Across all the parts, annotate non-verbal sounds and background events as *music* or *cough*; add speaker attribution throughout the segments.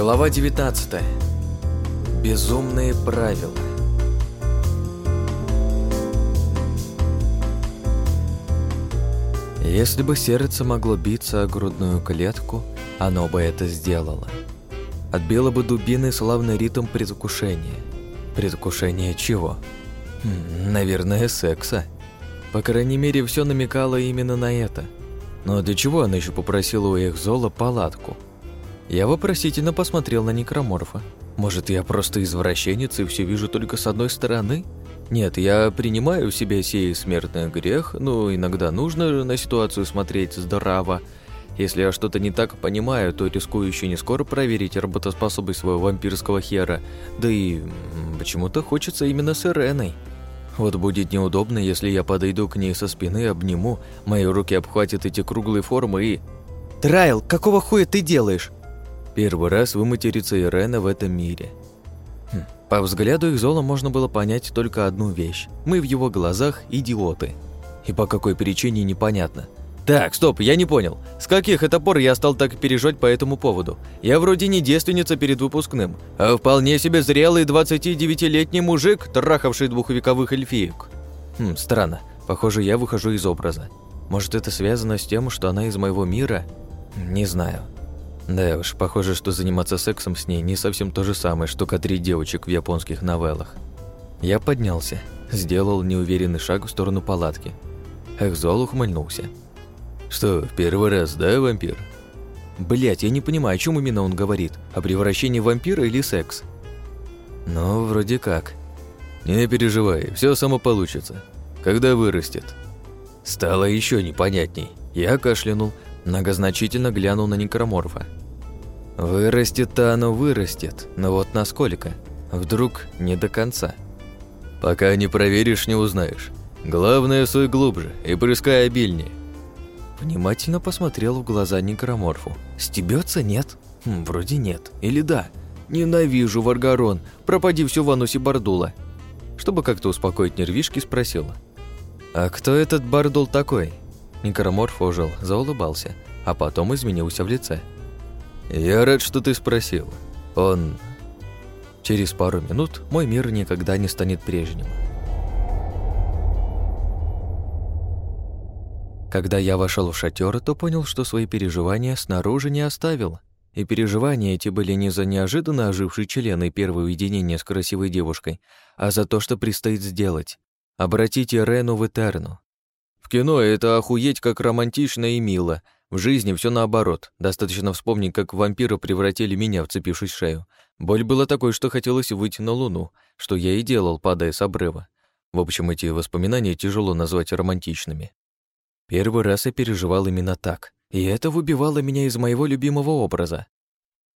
Speaker 1: Глава 19. Безумные правила. Если бы сердце могло биться о грудную клетку, оно бы это сделало. Отбило бы дубиной славный ритм предвкушения. Предвкушение чего? Хм, наверное, секса. По крайней мере, все намекало именно на это. Но для чего она еще попросила у их Зола палатку? Я вопросительно посмотрел на некроморфа. Может, я просто извращенец и все вижу только с одной стороны? Нет, я принимаю в себя сей смертный грех, но иногда нужно на ситуацию смотреть здраво. Если я что-то не так понимаю, то рискую еще не скоро проверить работоспособность своего вампирского хера. Да и почему-то хочется именно с Иреной. Вот будет неудобно, если я подойду к ней со спины, обниму, мои руки обхватят эти круглые формы и... «Трайл, какого хуя ты делаешь?» Первый раз выматерится Ирена в этом мире. Хм. По взгляду их Зола можно было понять только одну вещь. Мы в его глазах идиоты. И по какой причине непонятно. Так, стоп, я не понял. С каких это пор я стал так переживать по этому поводу? Я вроде не девственница перед выпускным, а вполне себе зрелый 29-летний мужик, трахавший двухвековых эльфиек. Хм, странно. Похоже, я выхожу из образа. Может, это связано с тем, что она из моего мира? Не знаю. Да уж, похоже, что заниматься сексом с ней не совсем то же самое, что кадрить девочек в японских новеллах. Я поднялся, сделал неуверенный шаг в сторону палатки. Эхзол ухмыльнулся. «Что, в первый раз, да, вампир?» Блять, я не понимаю, о чем именно он говорит. О превращении вампира или секс? Ну, вроде как. Не переживай, все само получится. Когда вырастет. Стало еще непонятней. Я кашлянул, многозначительно глянул на некроморфа. Вырастет-то оно вырастет, но вот насколько? Вдруг не до конца. Пока не проверишь, не узнаешь. Главное, суй глубже и прыскай обильнее. Внимательно посмотрел в глаза некроморфу. Стебется нет? Хм, вроде нет. Или да? Ненавижу Варгарон. Пропади все в анусе Бардула. Чтобы как-то успокоить нервишки, спросила. А кто этот Бардул такой? Некроморф ожил, заулыбался, а потом изменился в лице. «Я рад, что ты спросил. Он...» Через пару минут мой мир никогда не станет прежним. Когда я вошел в шатер, то понял, что свои переживания снаружи не оставил. И переживания эти были не за неожиданно оживший член и первое уединение с красивой девушкой, а за то, что предстоит сделать. Обратить Ирену в Этерну. Кино это охуеть как романтично и мило — в жизни все наоборот. Достаточно вспомнить, как вампиры превратили меня, вцепившись в шею. Боль была такой, что хотелось выйти на луну, что я и делал, падая с обрыва. В общем, эти воспоминания тяжело назвать романтичными. Первый раз я переживал именно так, и это выбивало меня из моего любимого образа.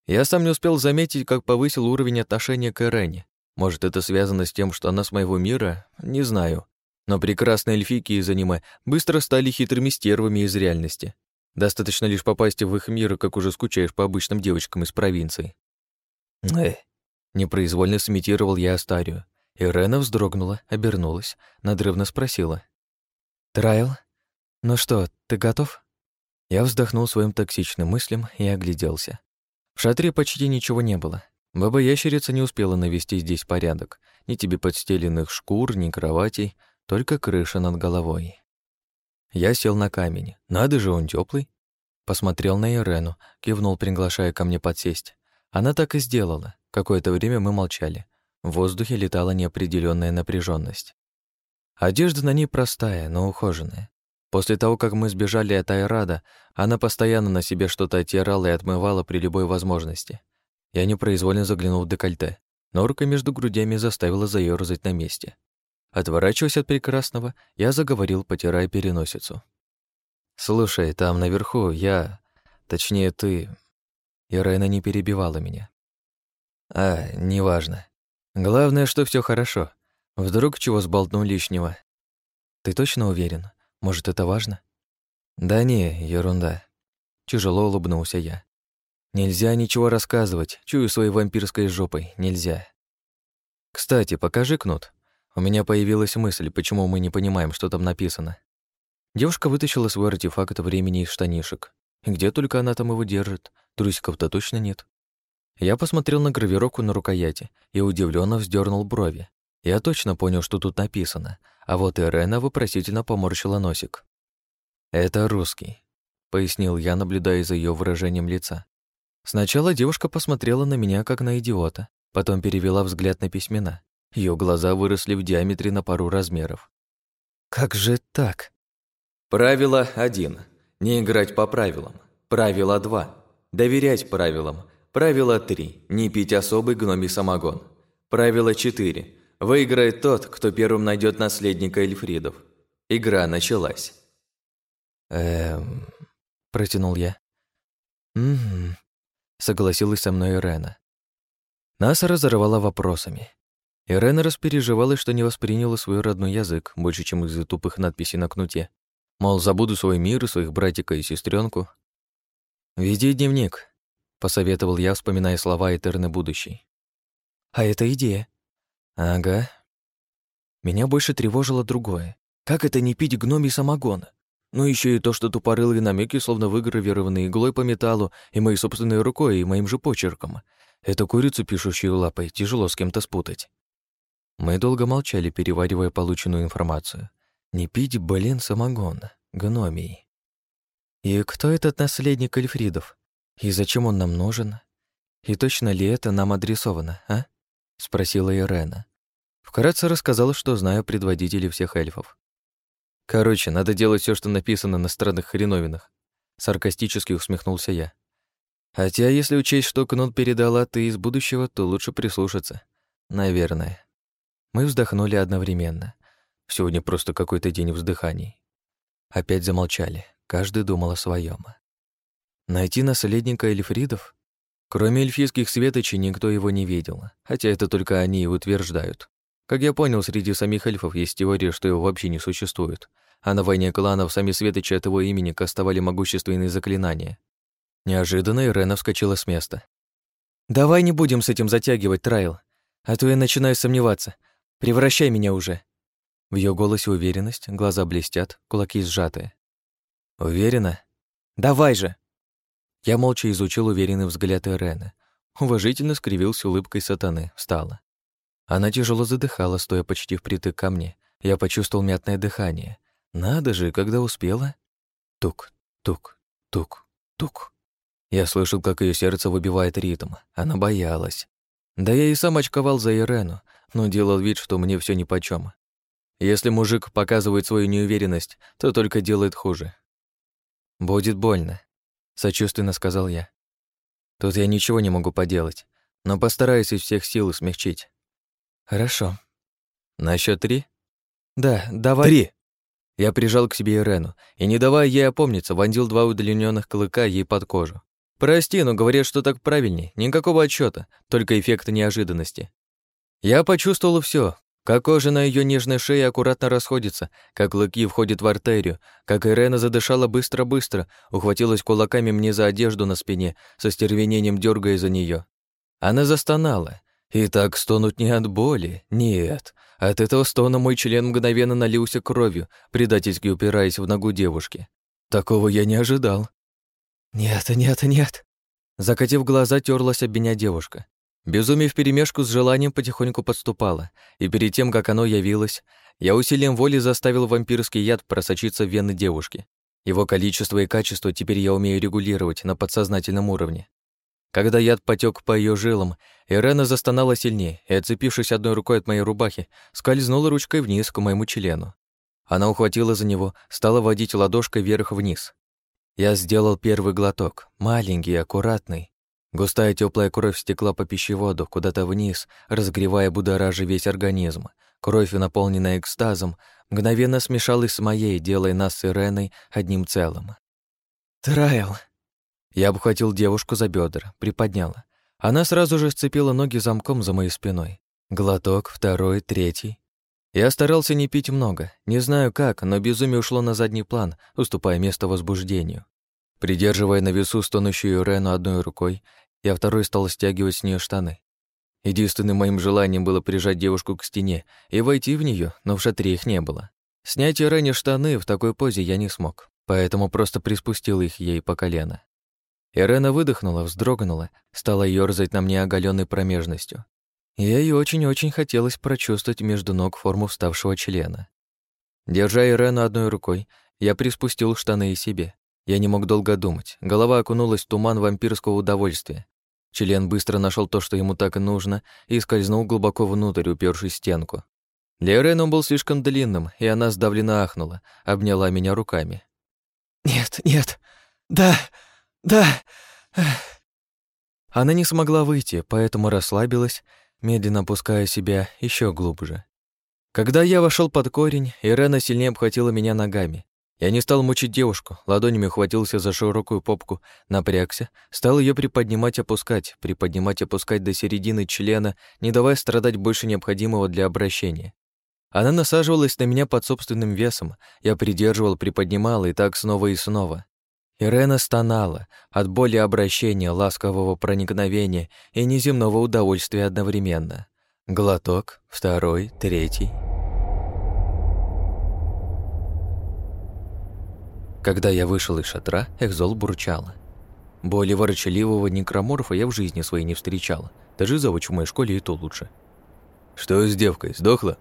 Speaker 1: Я сам не успел заметить, как повысил уровень отношения к Эрене. Может, это связано с тем, что она с моего мира? Не знаю. Но прекрасные эльфики из аниме быстро стали хитрыми стервами из реальности. Достаточно лишь попасть в их мир, как уже скучаешь по обычным девочкам из провинции. Эх, непроизвольно сымитировал я Астарию. Ирена вздрогнула, обернулась, надрывно спросила. «Трайл, ну что, ты готов?» Я вздохнул своим токсичным мыслям и огляделся. В шатре почти ничего не было. Баба-ящерица не успела навести здесь порядок. Ни тебе подстеленных шкур, ни кроватей, только крыша над головой. Я сел на камень. Надо же, он теплый. Посмотрел на Ирену, кивнул, приглашая ко мне подсесть. Она так и сделала. Какое-то время мы молчали. В воздухе летала неопределенная напряженность. Одежда на ней простая, но ухоженная. После того, как мы сбежали от Айрада, она постоянно на себе что-то оттирала и отмывала при любой возможности. Я непроизвольно заглянул в декольте. Норка между грудями заставила заёрзать на месте. Отворачиваясь от прекрасного, я заговорил, потирая переносицу. «Слушай, там наверху я... Точнее, ты...» Ирена не перебивала меня. «А, неважно. Главное, что все хорошо. Вдруг чего сболтну лишнего. Ты точно уверен? Может, это важно?» «Да не, ерунда». Тяжело улыбнулся я. «Нельзя ничего рассказывать. Чую своей вампирской жопой. Нельзя. Кстати, покажи кнут. У меня появилась мысль, почему мы не понимаем, что там написано. Девушка вытащила свой артефакт времени из штанишек. где только она там его держит? Трусиков-то точно нет. Я посмотрел на гравировку на рукояти и удивленно вздернул брови. Я точно понял, что тут написано, а вот Ирена вопросительно поморщила носик. «Это русский», — пояснил я, наблюдая за ее выражением лица. Сначала девушка посмотрела на меня, как на идиота, потом перевела взгляд на письмена. Ее глаза выросли в диаметре на пару размеров. «Как же так?»
Speaker 2: Правило один. Не играть по правилам. Правило два. Доверять правилам. Правило три. Не пить особый гномий самогон. Правило четыре. Выиграет тот, кто первым найдет наследника Эльфридов. Игра началась.
Speaker 1: «Эм...» – протянул я. «Угу», – согласилась со мной Ирена. Нас разорвала вопросами. Ирена распереживалась, что не восприняла свой родной язык больше, чем из-за тупых надписей на кнуте. Мол, забуду свой мир, своих братика и сестренку. «Веди дневник», — посоветовал я, вспоминая слова Этерны будущей. «А это идея». «Ага». Меня больше тревожило другое. Как это не пить гномий самогон? Ну еще и то, что тупорылые намеки, словно выгравированы иглой по металлу и моей собственной рукой, и моим же почерком. Эту курицу, пишущую лапой, тяжело с кем-то спутать. Мы долго молчали, переваривая полученную информацию. Не пить, блин, самогон, гномий. И кто этот наследник Эльфридов? И зачем он нам нужен? И точно ли это нам адресовано, а? Спросила Ирена. Вкратце рассказала, что знаю предводителей всех эльфов. Короче, надо делать все, что написано на странных хреновинах. Саркастически усмехнулся я. Хотя, если учесть, что Кнут передала ты из будущего, то лучше прислушаться. Наверное. Мы вздохнули одновременно. Сегодня просто какой-то день вздыханий. Опять замолчали. Каждый думал о своем. Найти наследника Эльфридов? Кроме эльфийских светочей, никто его не видел, хотя это только они и утверждают. Как я понял, среди самих эльфов есть теория, что его вообще не существует, а на войне кланов сами светочи от его имени кастовали могущественные заклинания. Неожиданно Ирена вскочила с места. «Давай не будем с этим затягивать, Трайл, а то я начинаю сомневаться. Превращай меня уже!» В ее голосе уверенность, глаза блестят, кулаки сжатые. «Уверена? Давай же!» Я молча изучил уверенный взгляд Ирены. Уважительно скривился улыбкой сатаны, встала. Она тяжело задыхала, стоя почти впритык ко мне. Я почувствовал мятное дыхание. Надо же, когда успела. Тук, тук, тук, тук. Я слышал, как ее сердце выбивает ритм. Она боялась. Да я и сам очковал за Ирену, но делал вид, что мне все нипочём. Если мужик показывает свою неуверенность, то только делает хуже. «Будет больно», — сочувственно сказал я. «Тут я ничего не могу поделать, но постараюсь из всех сил смягчить». «Хорошо». «На счёт три?» «Да, давай».
Speaker 2: «Три!»
Speaker 1: Я прижал к себе Ирену и, не давая ей опомниться, вонзил два удлиненных клыка ей под кожу. «Прости, но говорят, что так правильней. Никакого отчета, только эффект неожиданности. Я почувствовал все, как кожа на ее нежной шее аккуратно расходится, как клыки входят в артерию, как Ирена задышала быстро-быстро, ухватилась кулаками мне за одежду на спине, со стервенением дергая за нее. Она застонала. И так стонуть не от боли, нет. От этого стона мой член мгновенно налился кровью, предательски упираясь в ногу девушки. Такого я не ожидал. «Нет, нет, нет!» Закатив глаза, терлась об меня девушка. Безумие вперемешку с желанием потихоньку подступало, и перед тем, как оно явилось, я усилием воли заставил вампирский яд просочиться в вены девушки. Его количество и качество теперь я умею регулировать на подсознательном уровне. Когда яд потек по ее жилам, Ирена застонала сильнее и, отцепившись одной рукой от моей рубахи, скользнула ручкой вниз к моему члену. Она ухватила за него, стала водить ладошкой вверх-вниз. Я сделал первый глоток, маленький, аккуратный, Густая теплая кровь стекла по пищеводу куда-то вниз, разогревая будоражи весь организм. Кровь, наполненная экстазом, мгновенно смешалась с моей, делая нас с Иреной одним целым. «Трайл!» Я обхватил девушку за бедра, приподняла. Она сразу же сцепила ноги замком за моей спиной. Глоток, второй, третий. Я старался не пить много. Не знаю как, но безумие ушло на задний план, уступая место возбуждению. Придерживая на весу стонущую Рену одной рукой, я второй стал стягивать с нее штаны. Единственным моим желанием было прижать девушку к стене и войти в нее, но в шатре их не было. Снять Рене штаны в такой позе я не смог, поэтому просто приспустил их ей по колено. Ирена выдохнула, вздрогнула, стала ёрзать на мне оголенной промежностью. Ей очень-очень хотелось прочувствовать между ног форму вставшего члена. Держа Ирену одной рукой, я приспустил штаны и себе. Я не мог долго думать. Голова окунулась в туман вампирского удовольствия. Член быстро нашел то, что ему так и нужно, и скользнул глубоко внутрь, упершись в стенку. Для Ирены он был слишком длинным, и она сдавленно ахнула, обняла меня руками.
Speaker 3: «Нет, нет, да, да...»
Speaker 1: Она не смогла выйти, поэтому расслабилась, медленно опуская себя еще глубже. Когда я вошел под корень, Ирена сильнее обхватила меня ногами. Я не стал мучить девушку, ладонями ухватился за широкую попку, напрягся, стал ее приподнимать, опускать, приподнимать, опускать до середины члена, не давая страдать больше необходимого для обращения. Она насаживалась на меня под собственным весом, я придерживал, приподнимал и так снова и снова. Ирена стонала от боли обращения, ласкового проникновения и неземного удовольствия одновременно. Глоток, второй, третий. Когда я вышел из шатра, Экзол бурчала. Более ворчаливого некроморфа я в жизни своей не встречала. Даже завуч в моей школе и то лучше.
Speaker 2: «Что с девкой, сдохла?»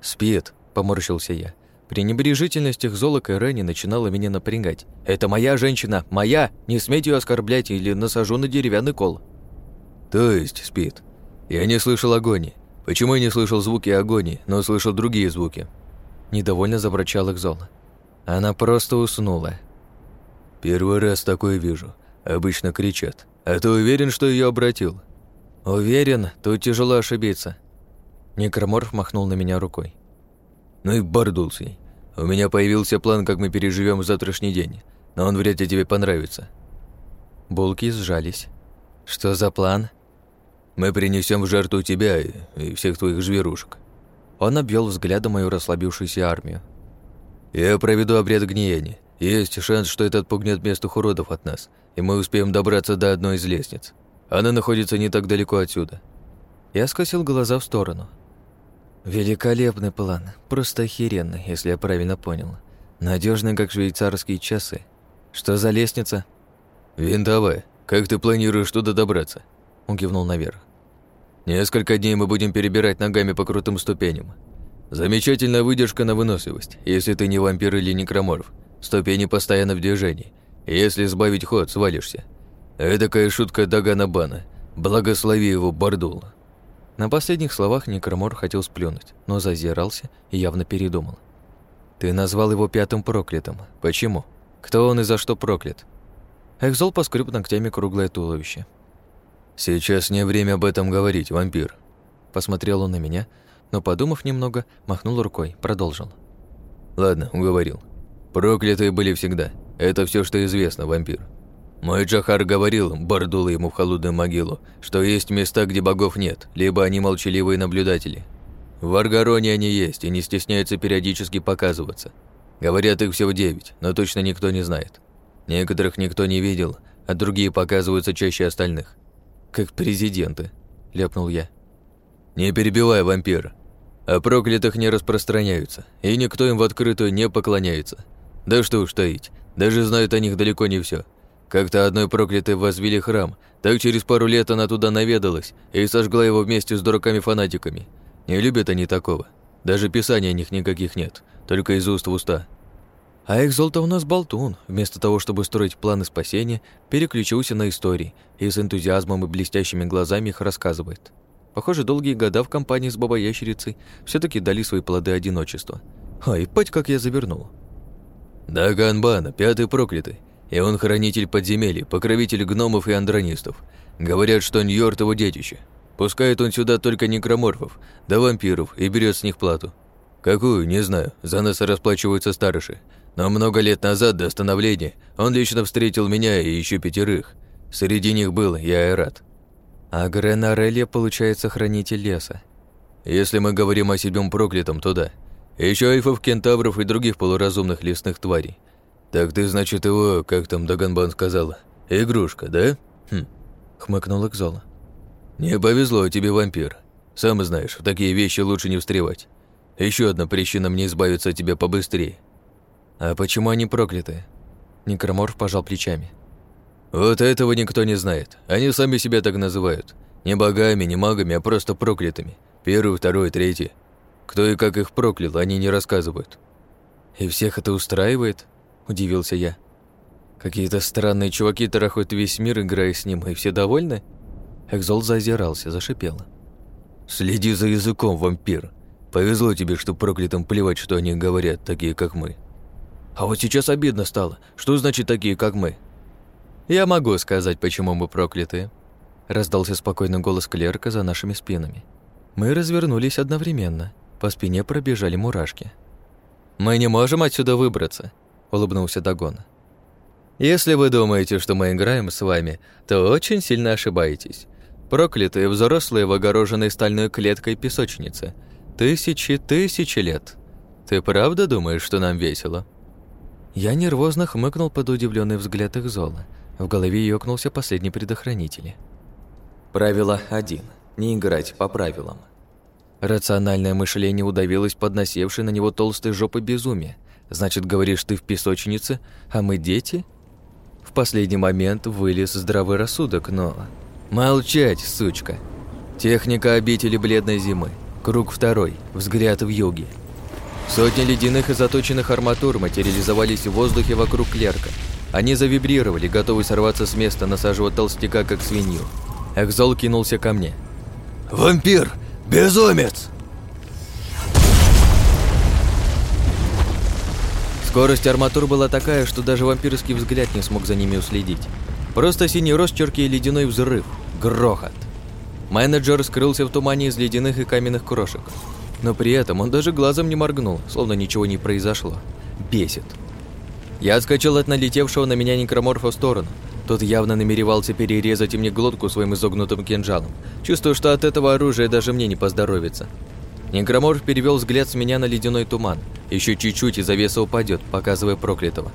Speaker 1: «Спит», — поморщился я. Пренебрежительность их золок и Ренни начинала меня напрягать. «Это моя женщина! Моя! Не смейте ее оскорблять или насажу на деревянный кол!»
Speaker 2: «То есть спит? Я не слышал агонии. Почему я не слышал звуки агонии, но слышал другие звуки?»
Speaker 1: Недовольно забрачал их зол. Она просто уснула.
Speaker 2: «Первый раз такое вижу. Обычно кричат. А ты уверен, что ее обратил?»
Speaker 1: «Уверен, тут тяжело ошибиться». Некроморф махнул на меня рукой.
Speaker 2: Ну и бардул с ней. У меня появился план, как мы переживем завтрашний день, но он вряд ли тебе понравится.
Speaker 1: Булки сжались. Что за план?
Speaker 2: Мы принесем в жертву тебя и, и всех твоих зверушек.
Speaker 1: Он обвел взглядом мою расслабившуюся армию.
Speaker 2: Я проведу обряд гниения. Есть шанс, что это отпугнет местных уродов от нас, и мы успеем добраться до одной из лестниц. Она находится не так далеко отсюда.
Speaker 1: Я скосил глаза в сторону. Великолепный план, просто охеренный, если я правильно понял. Надежный, как швейцарские часы. Что за лестница?
Speaker 2: Винтовая. Как ты планируешь туда добраться?
Speaker 1: Он кивнул наверх.
Speaker 2: Несколько дней мы будем перебирать ногами по крутым ступеням. Замечательная выдержка на выносливость, если ты не вампир или некроморф. Ступени постоянно в движении. Если сбавить ход, свалишься. Эдакая шутка Дагана Бана. Благослови его, Бардул.
Speaker 1: На последних словах Некромор хотел сплюнуть, но зазирался и явно передумал. «Ты назвал его пятым проклятым. Почему? Кто он и за что проклят?» Экзол поскреб ногтями круглое туловище.
Speaker 2: «Сейчас не время об этом говорить, вампир».
Speaker 1: Посмотрел он на меня, но, подумав немного, махнул рукой, продолжил.
Speaker 2: «Ладно, уговорил. Проклятые были всегда. Это все, что известно, вампир. Мой Джахар говорил, бордуло ему в холодную могилу, что есть места, где богов нет, либо они молчаливые наблюдатели. В Аргароне они есть и не стесняются периодически показываться. Говорят, их всего девять, но точно никто не знает. Некоторых никто не видел, а другие показываются чаще остальных.
Speaker 1: «Как президенты», — ляпнул я.
Speaker 2: «Не перебивай вампира. О проклятых не распространяются, и никто им в открытую не поклоняется. Да что уж таить, даже знают о них далеко не все. Как-то одной проклятой возвели храм, так через пару лет она туда наведалась и сожгла его вместе с дураками-фанатиками. Не любят они такого. Даже писания о них никаких нет, только из уст в уста.
Speaker 1: А Экзолта у нас болтун. Вместо того, чтобы строить планы спасения, переключился на истории и с энтузиазмом и блестящими глазами их рассказывает. Похоже, долгие года в компании с Бабой-Ящерицей все таки дали свои плоды одиночества. Ай, пать, как я завернул.
Speaker 2: Да, Ганбана, пятый проклятый. И он хранитель подземелий, покровитель гномов и андронистов. Говорят, что Ньорд его детище. Пускает он сюда только некроморфов, да вампиров и берет с них плату. Какую, не знаю, за нас расплачиваются старыши. Но много лет назад, до становления, он лично встретил меня и еще пятерых. Среди них был я и рад.
Speaker 1: А Гренарелья, получается, хранитель леса.
Speaker 2: Если мы говорим о седьмом проклятом, то да. Еще эльфов, кентавров и других полуразумных лесных тварей. «Так ты, значит, его, как там Даганбан сказала, игрушка, да?» «Хм», — хмыкнул Экзола. «Не повезло тебе, вампир. Сам знаешь, в такие вещи лучше не встревать. Еще одна причина мне избавиться от тебя побыстрее».
Speaker 1: «А почему они прокляты?» Некроморф пожал плечами.
Speaker 2: Вот этого никто не знает. Они сами себя так называют. Не богами, не магами, а просто проклятыми. Первый, второй, третий. Кто и как их проклял, они не рассказывают.
Speaker 1: И всех это устраивает? Удивился я. Какие-то странные чуваки тарахают весь мир, играя с ним, и все довольны? Экзол зазирался, зашипел.
Speaker 2: «Следи за языком, вампир. Повезло тебе, что проклятым плевать, что они говорят, такие как мы».
Speaker 1: «А вот сейчас обидно стало. Что значит такие, как мы?» «Я могу сказать, почему мы проклятые», — раздался спокойный голос клерка за нашими спинами. Мы развернулись одновременно. По спине пробежали мурашки. «Мы не можем отсюда выбраться», — улыбнулся Дагон. «Если вы думаете, что мы играем с вами, то очень сильно ошибаетесь. Проклятые взрослые в огороженной стальной клеткой песочнице. Тысячи-тысячи лет. Ты правда думаешь, что нам весело?» Я нервозно хмыкнул под удивленный взгляд их зола. В голове ёкнулся последний предохранитель.
Speaker 2: Правило 1. Не играть по правилам.
Speaker 1: Рациональное мышление удавилось под насевшей на него толстой жопой безумия. Значит, говоришь, ты в песочнице, а мы дети? В последний момент вылез здравый рассудок, но... Молчать, сучка. Техника обители бледной зимы. Круг второй. Взгляд в юге. Сотни ледяных и заточенных арматур материализовались в воздухе вокруг клерка. Они завибрировали, готовы сорваться с места, насаживая толстяка, как свинью. Экзол кинулся ко мне.
Speaker 3: «Вампир! Безумец!»
Speaker 1: Скорость арматур была такая, что даже вампирский взгляд не смог за ними уследить. Просто синий росчерки и ледяной взрыв. Грохот. Менеджер скрылся в тумане из ледяных и каменных крошек. Но при этом он даже глазом не моргнул, словно ничего не произошло. Бесит. Я отскочил от налетевшего на меня некроморфа в сторону. Тот явно намеревался перерезать мне глотку своим изогнутым кинжалом. Чувствую, что от этого оружия даже мне не поздоровится. Некроморф перевел взгляд с меня на ледяной туман. Еще чуть-чуть и завеса упадет, показывая проклятого.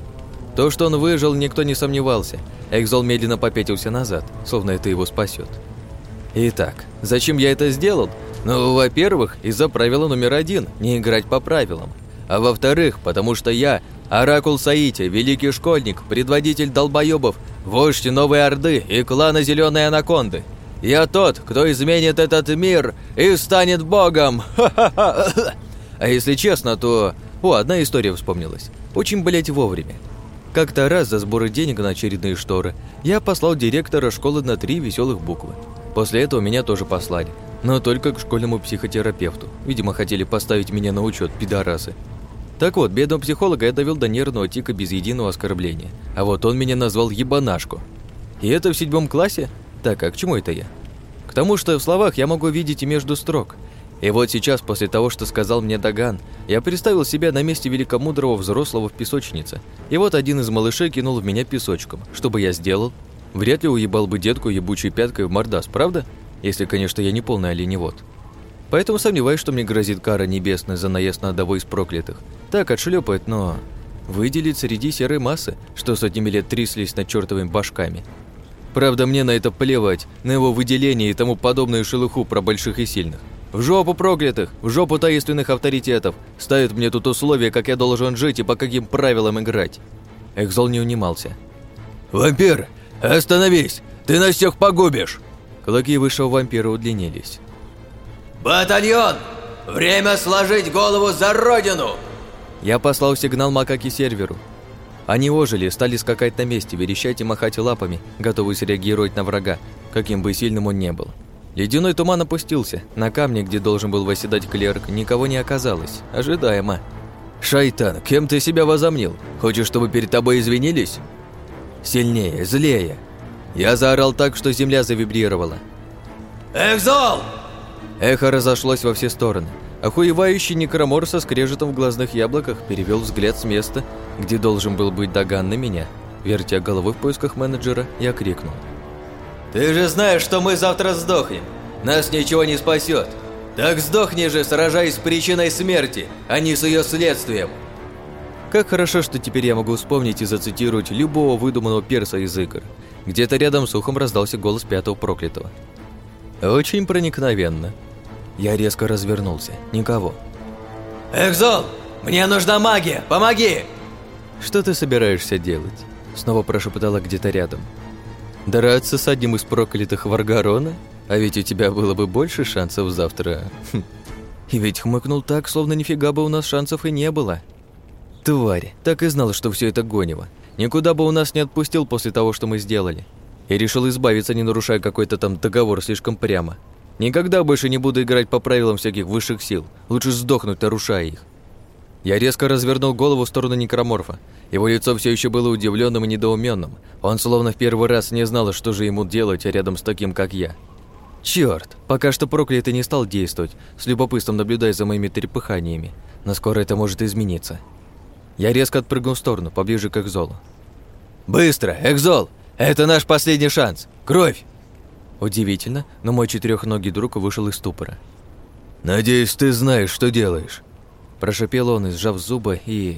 Speaker 1: То, что он выжил, никто не сомневался. Экзол медленно попятился назад, словно это его спасет. Итак, зачем я это сделал? Ну, во-первых, из-за правила номер один – не играть по правилам. А во-вторых, потому что я – Оракул Саити, великий школьник, предводитель долбоебов, вождь Новой Орды и клана Зеленой Анаконды. Я тот, кто изменит этот мир и станет богом. *laughs* А если честно, то... О, одна история вспомнилась. Очень, блять, вовремя. Как-то раз за сборы денег на очередные шторы я послал директора школы на три веселых буквы. После этого меня тоже послали, но только к школьному психотерапевту. Видимо, хотели поставить меня на учет, пидорасы. Так вот, бедного психолога я довел до нервного тика без единого оскорбления. А вот он меня назвал ебанашку. И это в седьмом классе? Так, а к чему это я? К тому, что в словах я могу видеть и между строк. И вот сейчас, после того, что сказал мне Даган, я представил себя на месте великомудрого взрослого в песочнице. И вот один из малышей кинул в меня песочком. Что бы я сделал? Вряд ли уебал бы детку ебучей пяткой в мордас, правда? Если, конечно, я не полный оленевод. Поэтому сомневаюсь, что мне грозит кара небесная за наезд на одного из проклятых. Так, отшлепает, но... Выделить среди серой массы, что сотнями лет тряслись над чертовыми башками. Правда, мне на это плевать, на его выделение и тому подобную шелуху про больших и сильных. В жопу проклятых, в жопу таинственных авторитетов. Ставят мне тут условия, как я должен жить и по каким правилам играть. Экзол не унимался.
Speaker 3: «Вампир, остановись! Ты нас всех погубишь!»
Speaker 1: Клыки высшего вампира удлинились.
Speaker 3: «Батальон! Время сложить голову за родину!»
Speaker 1: Я послал сигнал макаки серверу. Они ожили, стали скакать на месте, верещать и махать лапами, готовые среагировать на врага, каким бы сильным он не был. Ледяной туман опустился. На камне, где должен был восседать клерк, никого не оказалось. Ожидаемо. «Шайтан, кем ты себя возомнил? Хочешь, чтобы перед тобой извинились?» «Сильнее, злее!» Я заорал так, что земля завибрировала.
Speaker 3: «Экзол!»
Speaker 1: Эхо разошлось во все стороны. Охуевающий некромор со скрежетом в глазных яблоках перевел взгляд с места, где должен был быть Даган на меня. Вертя головой в поисках менеджера, я крикнул.
Speaker 3: «Ты же знаешь, что мы завтра сдохнем. Нас ничего не спасет. Так сдохни же, сражаясь с причиной смерти, а не с ее следствием».
Speaker 1: Как хорошо, что теперь я могу вспомнить и зацитировать любого выдуманного перса из игр. Где-то рядом с ухом раздался голос пятого проклятого. Очень проникновенно. Я резко развернулся. Никого.
Speaker 3: «Экзол! Мне нужна магия! Помоги!»
Speaker 1: «Что ты собираешься делать?» Снова прошептала где-то рядом. Драться с одним из проклятых Варгарона? А ведь у тебя было бы больше шансов завтра. Хм. И ведь хмыкнул так, словно нифига бы у нас шансов и не было. Тварь, так и знал, что все это гонево. Никуда бы у нас не отпустил после того, что мы сделали. И решил избавиться, не нарушая какой-то там договор слишком прямо. Никогда больше не буду играть по правилам всяких высших сил. Лучше сдохнуть, нарушая их. Я резко развернул голову в сторону некроморфа. Его лицо все еще было удивленным и недоуменным. Он словно в первый раз не знал, что же ему делать рядом с таким, как я. Черт, пока что проклятый не стал действовать, с любопытством наблюдая за моими трепыханиями. Но скоро это может измениться. Я резко отпрыгнул в сторону, поближе к Экзолу.
Speaker 3: «Быстро, Экзол! Это наш последний шанс! Кровь!»
Speaker 1: Удивительно, но мой четырехногий друг вышел из ступора.
Speaker 3: «Надеюсь, ты знаешь, что делаешь»,
Speaker 1: Прошипел он, сжав зубы, и...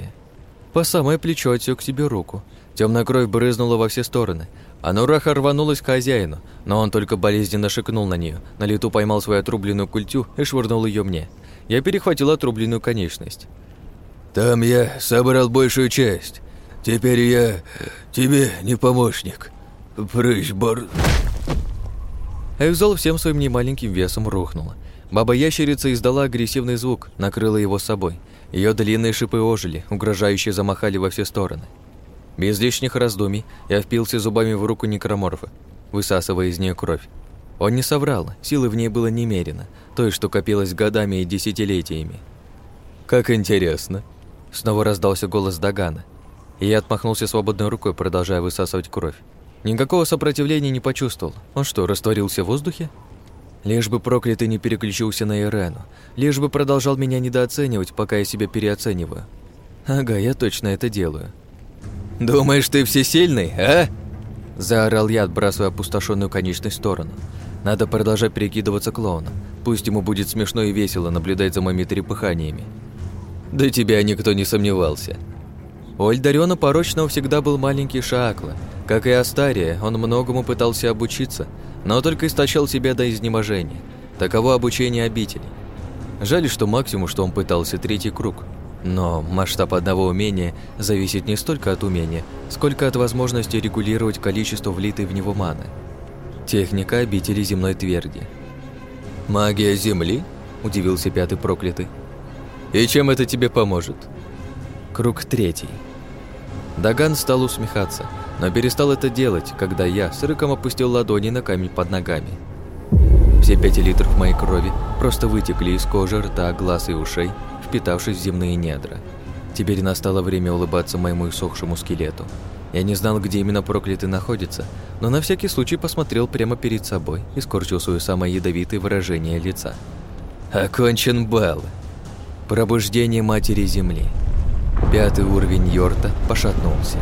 Speaker 1: По самое плечо отсек себе руку. Темная кровь брызнула во все стороны. А Нураха рванулась к хозяину, но он только болезненно шикнул на нее, на лету поймал свою отрубленную культю и швырнул ее мне. Я перехватил отрубленную конечность.
Speaker 3: «Там я собрал большую часть. Теперь я тебе не помощник. Прыщ, бор...»
Speaker 1: Экзол всем своим немаленьким весом рухнула. Баба-ящерица издала агрессивный звук, накрыла его собой. Ее длинные шипы ожили, угрожающе замахали во все стороны. Без лишних раздумий я впился зубами в руку некроморфа, высасывая из нее кровь. Он не соврал, силы в ней было немерено, той, что копилось годами и десятилетиями. «Как интересно!» Снова раздался голос Дагана, и я отмахнулся свободной рукой, продолжая высасывать кровь. Никакого сопротивления не почувствовал. Он что, растворился в воздухе? Лишь бы проклятый не переключился на Ирену. Лишь бы продолжал меня недооценивать, пока я себя переоцениваю. Ага, я точно это делаю.
Speaker 3: «Думаешь, ты всесильный, а?»
Speaker 1: Заорал я, отбрасывая опустошенную конечность в сторону. Надо продолжать перекидываться клоуном. Пусть ему будет смешно и весело наблюдать за моими трепыханиями.
Speaker 3: Да тебя никто не сомневался.
Speaker 1: У Альдарёна Порочного всегда был маленький Шаакла. Как и Астария, он многому пытался обучиться, но только истощал себя до изнеможения. Таково обучение обителей. Жаль, что максимум, что он пытался, третий круг. Но масштаб одного умения зависит не столько от умения, сколько от возможности регулировать количество влитой в него маны. Техника обители земной тверди.
Speaker 3: «Магия Земли?»
Speaker 1: – удивился пятый проклятый.
Speaker 3: «И чем это тебе поможет?»
Speaker 1: Круг третий. Даган стал усмехаться, но перестал это делать, когда я с рыком опустил ладони на камень под ногами. Все пять литров моей крови просто вытекли из кожи, рта, глаз и ушей, впитавшись в земные недра. Теперь настало время улыбаться моему иссохшему скелету. Я не знал, где именно проклятый находится, но на всякий случай посмотрел прямо перед собой и скорчил свое самое ядовитое выражение лица.
Speaker 3: «Окончен бал!»
Speaker 1: Пробуждение Матери Земли. Пятый уровень Йорта пошатнулся.